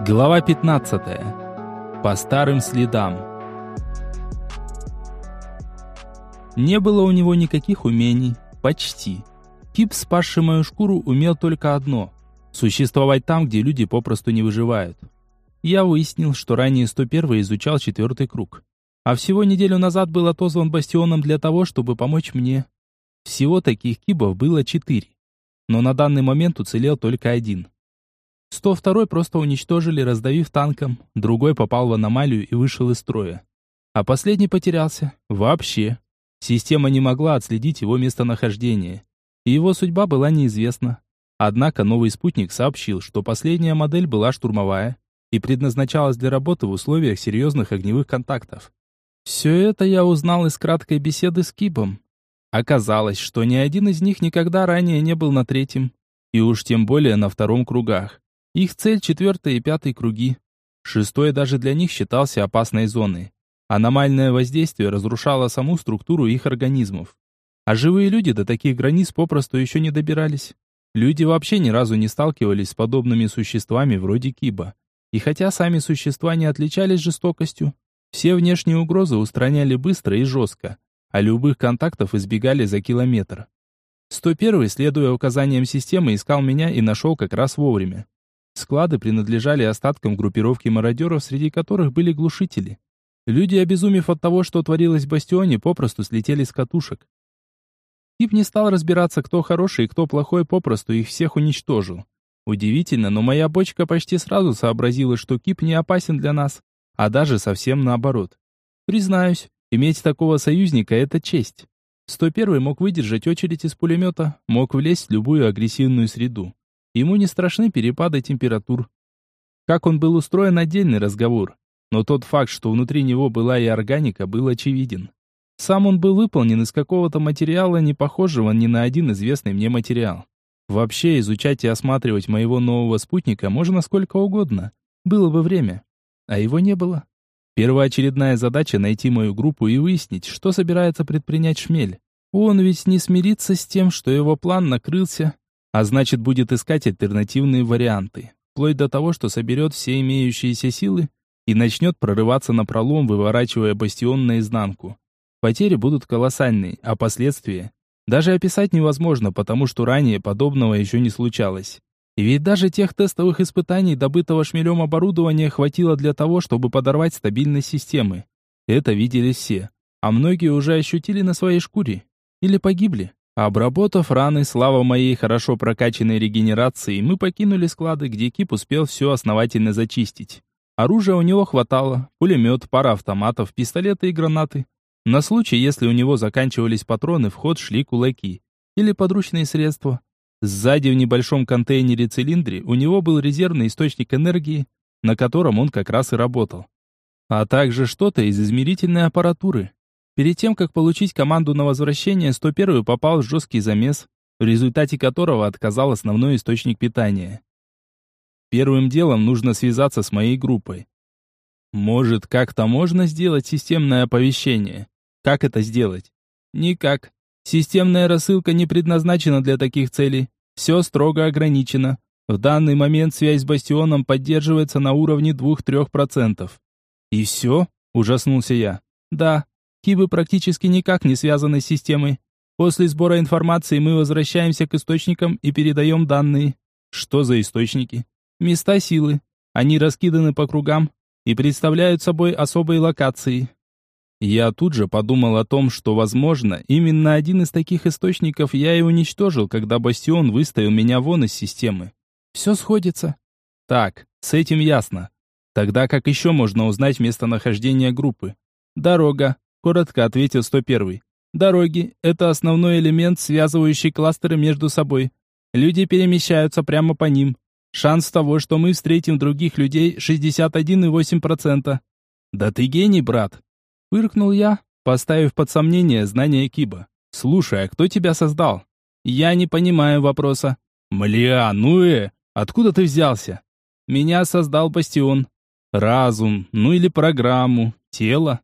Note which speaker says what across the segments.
Speaker 1: Глава 15. По старым следам. Не было у него никаких умений. Почти. Кип, спасший мою шкуру, умел только одно – существовать там, где люди попросту не выживают. Я выяснил, что ранее 101 изучал четвертый круг. А всего неделю назад был отозван бастионом для того, чтобы помочь мне. Всего таких кибов было четыре. Но на данный момент уцелел только один – 102 просто уничтожили, раздавив танком, другой попал в аномалию и вышел из строя. А последний потерялся. Вообще. Система не могла отследить его местонахождение. И его судьба была неизвестна. Однако новый спутник сообщил, что последняя модель была штурмовая и предназначалась для работы в условиях серьезных огневых контактов. Все это я узнал из краткой беседы с Кибом. Оказалось, что ни один из них никогда ранее не был на третьем, и уж тем более на втором кругах. Их цель четвертый и пятый круги. Шестой даже для них считался опасной зоной. Аномальное воздействие разрушало саму структуру их организмов. А живые люди до таких границ попросту еще не добирались. Люди вообще ни разу не сталкивались с подобными существами вроде Киба. И хотя сами существа не отличались жестокостью, все внешние угрозы устраняли быстро и жестко, а любых контактов избегали за километр. 101, следуя указаниям системы, искал меня и нашел как раз вовремя. Склады принадлежали остаткам группировки мародеров, среди которых были глушители. Люди, обезумев от того, что творилось в бастионе, попросту слетели с катушек. Тип не стал разбираться, кто хороший и кто плохой, попросту их всех уничтожил. Удивительно, но моя бочка почти сразу сообразила, что Кип не опасен для нас, а даже совсем наоборот. Признаюсь, иметь такого союзника – это честь. 101 мог выдержать очередь из пулемета, мог влезть в любую агрессивную среду. Ему не страшны перепады температур. Как он был устроен отдельный разговор, но тот факт, что внутри него была и органика, был очевиден. Сам он был выполнен из какого-то материала, не похожего ни на один известный мне материал. Вообще, изучать и осматривать моего нового спутника можно сколько угодно. Было бы время. А его не было. Первоочередная задача — найти мою группу и выяснить, что собирается предпринять Шмель. Он ведь не смирится с тем, что его план накрылся, а значит, будет искать альтернативные варианты, вплоть до того, что соберет все имеющиеся силы и начнет прорываться на пролом, выворачивая бастион наизнанку. Потери будут колоссальные, а последствия даже описать невозможно, потому что ранее подобного еще не случалось. И ведь даже тех тестовых испытаний, добытого шмелем оборудования, хватило для того, чтобы подорвать стабильность системы. Это видели все, а многие уже ощутили на своей шкуре. Или погибли. Обработав раны, слава моей хорошо прокачанной регенерации, мы покинули склады, где Кип успел все основательно зачистить. Оружия у него хватало, пулемет, пара автоматов, пистолеты и гранаты. На случай, если у него заканчивались патроны, в ход шли кулаки. Или подручные средства. Сзади в небольшом контейнере-цилиндре у него был резервный источник энергии, на котором он как раз и работал. А также что-то из измерительной аппаратуры. Перед тем, как получить команду на возвращение, 101 попал в жесткий замес, в результате которого отказал основной источник питания. Первым делом нужно связаться с моей группой. Может, как-то можно сделать системное оповещение? Как это сделать? Никак. Системная рассылка не предназначена для таких целей. Все строго ограничено. В данный момент связь с Бастионом поддерживается на уровне 2-3%. И все? Ужаснулся я. Да, Кибы практически никак не связаны с системой. После сбора информации мы возвращаемся к источникам и передаем данные. Что за источники? Места силы. Они раскиданы по кругам и представляют собой особые локации. Я тут же подумал о том, что, возможно, именно один из таких источников я и уничтожил, когда Бастион выставил меня вон из системы. Все сходится. Так, с этим ясно. Тогда как еще можно узнать местонахождение группы? Дорога, коротко ответил 101. Дороги – это основной элемент, связывающий кластеры между собой. Люди перемещаются прямо по ним. Шанс того, что мы встретим других людей, 61,8%. Да ты гений, брат. Фыркнул я, поставив под сомнение знания Киба. Слушай, а кто тебя создал? Я не понимаю вопроса. Мля, ну э, откуда ты взялся? Меня создал Бастион. Разум, ну или программу, тело.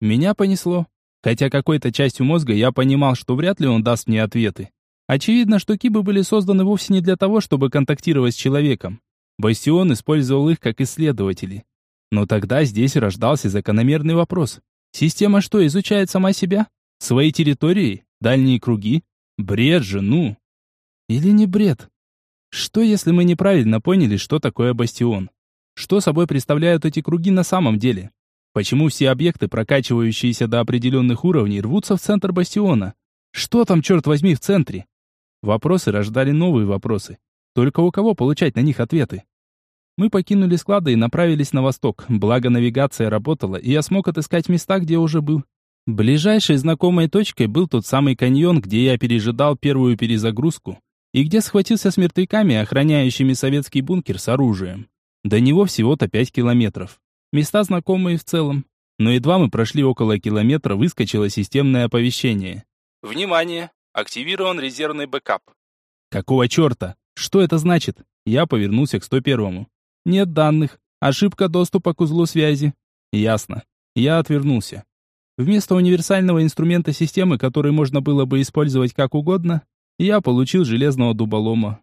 Speaker 1: Меня понесло. Хотя какой-то частью мозга я понимал, что вряд ли он даст мне ответы. Очевидно, что кибы были созданы вовсе не для того, чтобы контактировать с человеком. Бастион использовал их как исследователи. Но тогда здесь рождался закономерный вопрос. Система что, изучает сама себя? Свои территории? Дальние круги? Бред же, ну! Или не бред? Что, если мы неправильно поняли, что такое бастион? Что собой представляют эти круги на самом деле? Почему все объекты, прокачивающиеся до определенных уровней, рвутся в центр бастиона? Что там, черт возьми, в центре? Вопросы рождали новые вопросы. Только у кого получать на них ответы? Мы покинули склады и направились на восток, благо навигация работала, и я смог отыскать места, где уже был. Ближайшей знакомой точкой был тот самый каньон, где я пережидал первую перезагрузку, и где схватился с мертвяками, охраняющими советский бункер с оружием. До него всего-то пять километров. Места знакомые в целом. Но едва мы прошли около километра, выскочило системное оповещение.
Speaker 2: Внимание! Активирован резервный бэкап.
Speaker 1: Какого черта? Что это значит? Я повернулся к 101-му. Нет данных. Ошибка доступа к узлу связи. Ясно. Я отвернулся. Вместо универсального инструмента системы, который можно было бы использовать как угодно, я получил железного дуболома.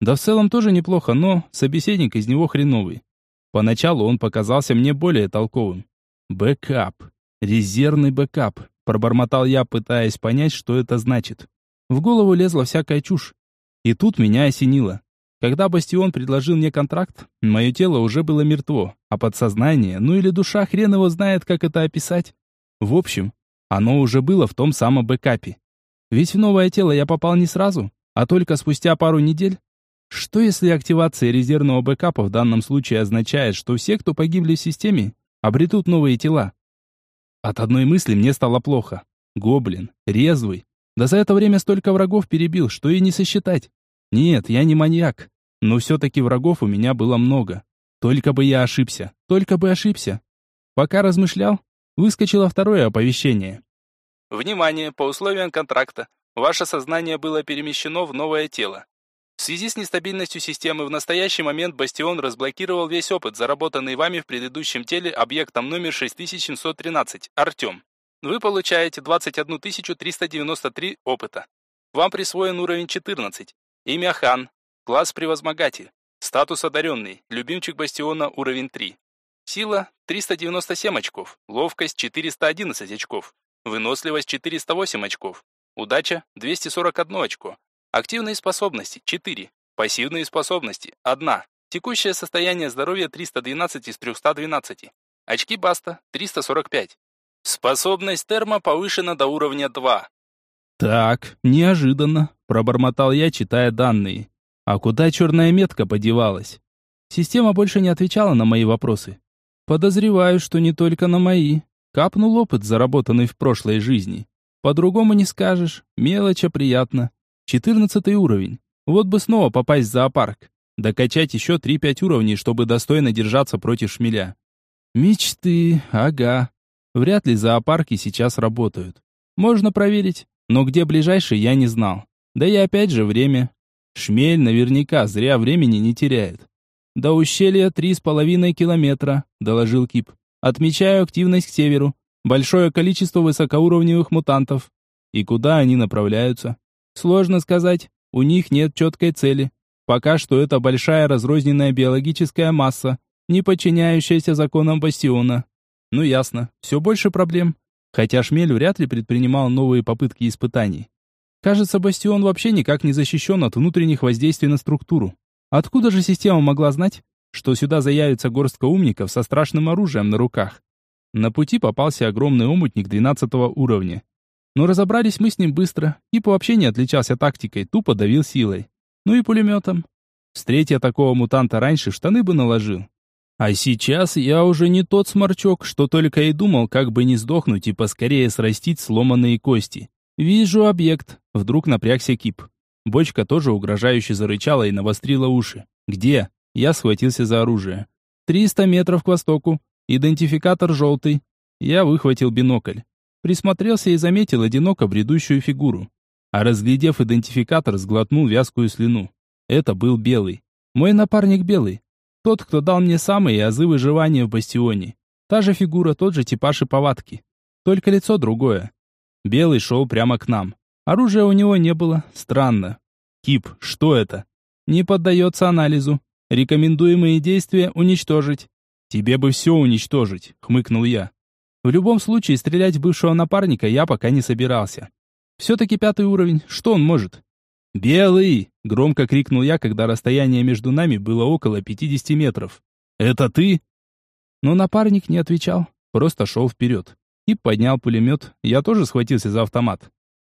Speaker 1: Да в целом тоже неплохо, но собеседник из него хреновый. Поначалу он показался мне более толковым. Бэкап. Резервный бэкап. Пробормотал я, пытаясь понять, что это значит. В голову лезла всякая чушь. И тут меня осенило. Когда Бастион предложил мне контракт, мое тело уже было мертво, а подсознание, ну или душа, хрен его знает, как это описать. В общем, оно уже было в том самом бэкапе. Ведь в новое тело я попал не сразу, а только спустя пару недель. Что если активация резервного бэкапа в данном случае означает, что все, кто погибли в системе, обретут новые тела? От одной мысли мне стало плохо. Гоблин, резвый. Да за это время столько врагов перебил, что и не сосчитать. Нет, я не маньяк. Но все-таки врагов у меня было много. Только бы я ошибся, только бы ошибся. Пока размышлял, выскочило второе оповещение.
Speaker 2: Внимание, по условиям контракта, ваше сознание было перемещено в новое тело. В связи с нестабильностью системы в настоящий момент Бастион разблокировал весь опыт, заработанный вами в предыдущем теле объектом номер 6713, Артем. Вы получаете 21 393 опыта. Вам присвоен уровень 14. Имя Хан. Класс Превозмогатель. Статус одаренный. Любимчик Бастиона уровень 3. Сила 397 очков. Ловкость 411 очков. Выносливость 408 очков. Удача 241 очко. Активные способности – 4. Пассивные способности – 1. Текущее состояние здоровья 312 из 312. Очки Баста – 345. Способность термо повышена до уровня 2.
Speaker 1: Так, неожиданно, пробормотал я, читая данные. А куда черная метка подевалась? Система больше не отвечала на мои вопросы. Подозреваю, что не только на мои. Капнул опыт, заработанный в прошлой жизни. По-другому не скажешь, мелочь, а приятно. Четырнадцатый уровень. Вот бы снова попасть в зоопарк. Докачать еще 3-5 уровней, чтобы достойно держаться против шмеля. Мечты, ага. Вряд ли зоопарки сейчас работают. Можно проверить, но где ближайший я не знал. Да и опять же время. Шмель наверняка зря времени не теряет. До ущелья три с половиной километра, доложил Кип. Отмечаю активность к северу. Большое количество высокоуровневых мутантов. И куда они направляются? Сложно сказать, у них нет четкой цели. Пока что это большая разрозненная биологическая масса, не подчиняющаяся законам бастиона. Ну ясно, все больше проблем. Хотя Шмель вряд ли предпринимал новые попытки испытаний. Кажется, бастион вообще никак не защищен от внутренних воздействий на структуру. Откуда же система могла знать, что сюда заявится горстка умников со страшным оружием на руках? На пути попался огромный омутник 12 уровня. Но разобрались мы с ним быстро. Кип вообще не отличался тактикой, тупо давил силой. Ну и пулеметом. Встретя такого мутанта раньше, штаны бы наложил. А сейчас я уже не тот сморчок, что только и думал, как бы не сдохнуть и поскорее срастить сломанные кости. Вижу объект. Вдруг напрягся Кип. Бочка тоже угрожающе зарычала и навострила уши. «Где?» Я схватился за оружие. «Триста метров к востоку. Идентификатор желтый». Я выхватил бинокль. Присмотрелся и заметил одиноко бредущую фигуру. А разглядев идентификатор, сглотнул вязкую слюну. Это был Белый. Мой напарник Белый. Тот, кто дал мне самые азы выживания в бастионе. Та же фигура, тот же типаж и повадки. Только лицо другое. Белый шел прямо к нам. Оружия у него не было. Странно. Кип, что это? Не поддается анализу. Рекомендуемые действия уничтожить. Тебе бы все уничтожить, хмыкнул я. В любом случае, стрелять в бывшего напарника я пока не собирался. Все-таки пятый уровень, что он может? «Белый!» — громко крикнул я, когда расстояние между нами было около 50 метров. «Это ты?» Но напарник не отвечал, просто шел вперед. И поднял пулемет, я тоже схватился за автомат.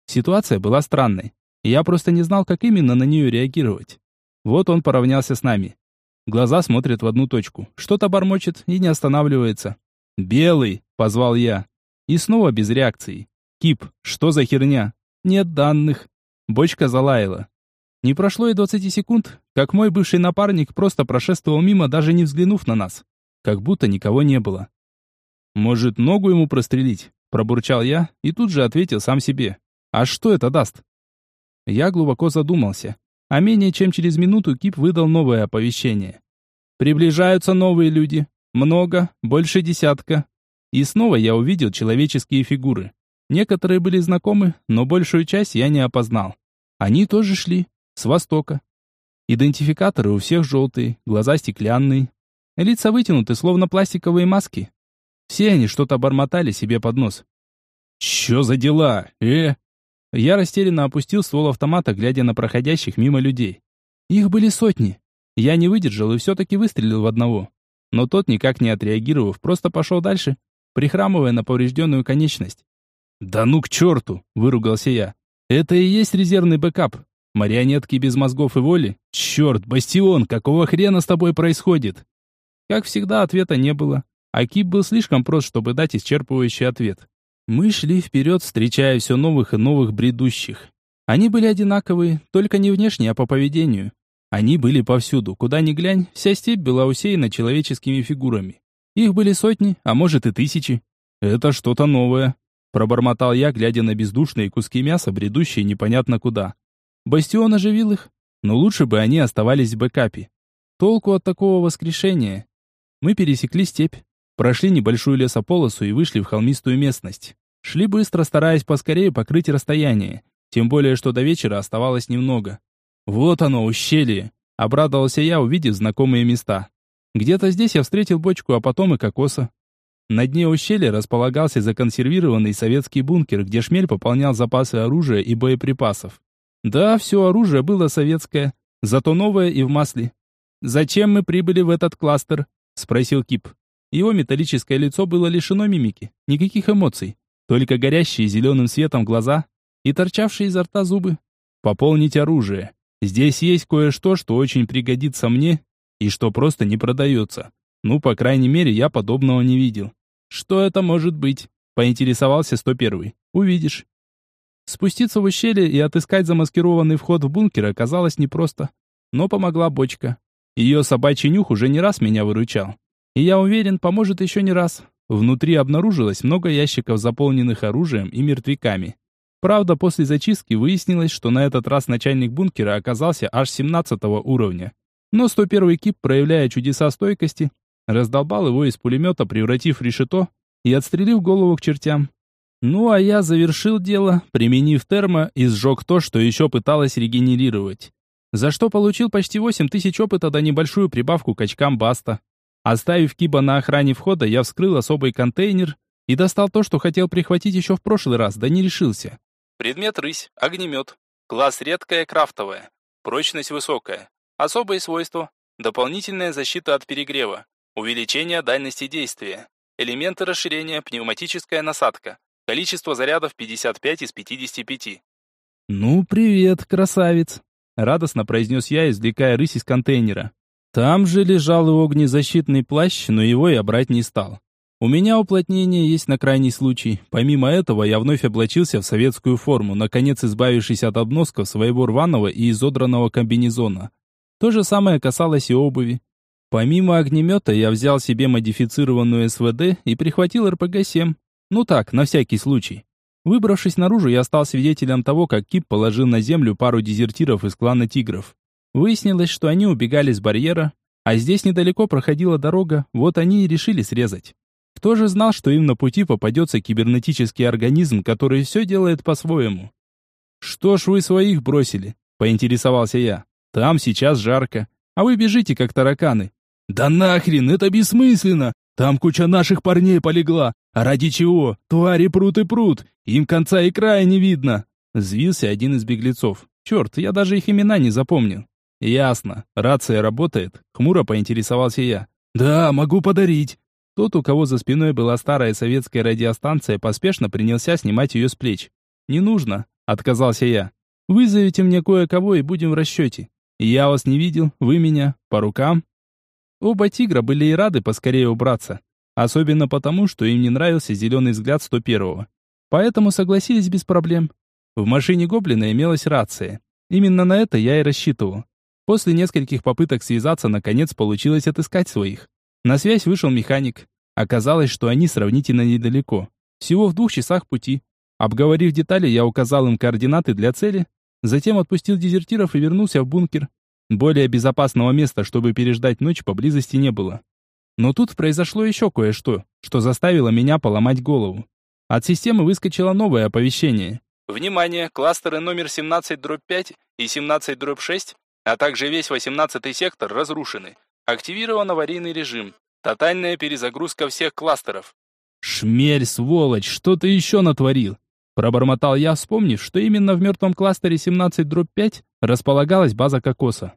Speaker 1: Ситуация была странной. Я просто не знал, как именно на нее реагировать. Вот он поравнялся с нами. Глаза смотрят в одну точку, что-то бормочет и не останавливается. «Белый!» — позвал я. И снова без реакции. «Кип, что за херня?» «Нет данных». Бочка залаяла. Не прошло и двадцати секунд, как мой бывший напарник просто прошествовал мимо, даже не взглянув на нас. Как будто никого не было. «Может, ногу ему прострелить?» Пробурчал я и тут же ответил сам себе. «А что это даст?» Я глубоко задумался. А менее чем через минуту Кип выдал новое оповещение. «Приближаются новые люди. Много, больше десятка. И снова я увидел человеческие фигуры. Некоторые были знакомы, но большую часть я не опознал. Они тоже шли, с востока. Идентификаторы у всех желтые, глаза стеклянные. Лица вытянуты, словно пластиковые маски. Все они что-то бормотали себе под нос. «Чё за дела, э?» Я растерянно опустил ствол автомата, глядя на проходящих мимо людей. Их были сотни. Я не выдержал и все-таки выстрелил в одного но тот, никак не отреагировав, просто пошел дальше, прихрамывая на поврежденную конечность. «Да ну к черту!» — выругался я. «Это и есть резервный бэкап. Марионетки без мозгов и воли? Черт, Бастион, какого хрена с тобой происходит?» Как всегда, ответа не было. А Кип был слишком прост, чтобы дать исчерпывающий ответ. Мы шли вперед, встречая все новых и новых бредущих. Они были одинаковые, только не внешне, а по поведению. Они были повсюду, куда ни глянь, вся степь была усеяна человеческими фигурами. Их были сотни, а может и тысячи. Это что-то новое, пробормотал я, глядя на бездушные куски мяса, бредущие непонятно куда. Бастион оживил их, но лучше бы они оставались в бэкапе. Толку от такого воскрешения. Мы пересекли степь, прошли небольшую лесополосу и вышли в холмистую местность. Шли быстро, стараясь поскорее покрыть расстояние, тем более что до вечера оставалось немного. Вот оно, ущелье. Обрадовался я, увидев знакомые места. Где-то здесь я встретил бочку, а потом и кокоса. На дне ущелья располагался законсервированный советский бункер, где шмель пополнял запасы оружия и боеприпасов. Да, все оружие было советское, зато новое и в масле. «Зачем мы прибыли в этот кластер?» — спросил Кип. Его металлическое лицо было лишено мимики, никаких эмоций, только горящие зеленым светом глаза и торчавшие изо рта зубы. «Пополнить оружие. Здесь есть кое-что, что очень пригодится мне и что просто не продается. Ну, по крайней мере, я подобного не видел. Что это может быть? Поинтересовался 101. Увидишь. Спуститься в ущелье и отыскать замаскированный вход в бункер оказалось непросто. Но помогла бочка. Ее собачий нюх уже не раз меня выручал. И я уверен, поможет еще не раз. Внутри обнаружилось много ящиков, заполненных оружием и мертвяками. Правда, после зачистки выяснилось, что на этот раз начальник бункера оказался аж 17 уровня. Но 101 кип, проявляя чудеса стойкости, раздолбал его из пулемета, превратив решето и отстрелив голову к чертям. Ну а я завершил дело, применив термо и сжег то, что еще пыталось регенерировать. За что получил почти 8 тысяч опыта да небольшую прибавку к очкам Баста. Оставив Киба на охране входа, я вскрыл особый контейнер и достал то, что хотел прихватить еще в прошлый раз, да не решился.
Speaker 2: Предмет рысь, огнемет. Класс редкая, крафтовая. Прочность высокая. Особые свойства. Дополнительная защита от перегрева. Увеличение дальности действия. Элементы расширения, пневматическая насадка. Количество зарядов 55 из 55.
Speaker 1: «Ну, привет, красавец!» Радостно произнес я, извлекая рысь из контейнера. Там же лежал и огнезащитный плащ, но его я брать не стал. У меня уплотнение есть на крайний случай. Помимо этого, я вновь облачился в советскую форму, наконец избавившись от обносков своего рваного и изодранного комбинезона. То же самое касалось и обуви. Помимо огнемета, я взял себе модифицированную СВД и прихватил РПГ-7. Ну так, на всякий случай. Выбравшись наружу, я стал свидетелем того, как Кип положил на землю пару дезертиров из клана Тигров. Выяснилось, что они убегали с барьера, а здесь недалеко проходила дорога, вот они и решили срезать. Кто же знал, что им на пути попадется кибернетический организм, который все делает по-своему? «Что ж вы своих бросили?» – поинтересовался я. «Там сейчас жарко. а вы бежите, как тараканы.
Speaker 3: Да нахрен, это бессмысленно. Там куча наших парней полегла. А ради чего? Твари прут и прут. Им конца и края не видно.
Speaker 1: Звился один из беглецов. Черт, я даже их имена не запомнил. Ясно. Рация работает. Хмуро поинтересовался я.
Speaker 3: Да, могу подарить.
Speaker 1: Тот, у кого за спиной была старая советская радиостанция, поспешно принялся снимать ее с плеч. «Не нужно», — отказался я. «Вызовите мне кое-кого и будем в расчете. Я вас не видел, вы меня. По рукам?» Оба тигра были и рады поскорее убраться. Особенно потому, что им не нравился зеленый взгляд 101-го. Поэтому согласились без проблем. В машине гоблина имелась рация. Именно на это я и рассчитывал. После нескольких попыток связаться, наконец получилось отыскать своих. На связь вышел механик. Оказалось, что они сравнительно недалеко. Всего в двух часах пути. Обговорив детали, я указал им координаты для цели, затем отпустил дезертиров и вернулся в бункер. Более безопасного места, чтобы переждать ночь, поблизости не было. Но тут произошло еще кое-что, что заставило меня поломать голову. От системы выскочило новое оповещение.
Speaker 2: Внимание, кластеры номер 17-5 и 17-6, а также весь 18-й сектор разрушены. Активирован аварийный режим. Тотальная перезагрузка всех кластеров.
Speaker 1: «Шмель, сволочь, что ты еще натворил?» Пробормотал я, вспомнив, что именно в мертвом кластере 17-5 располагалась база кокоса.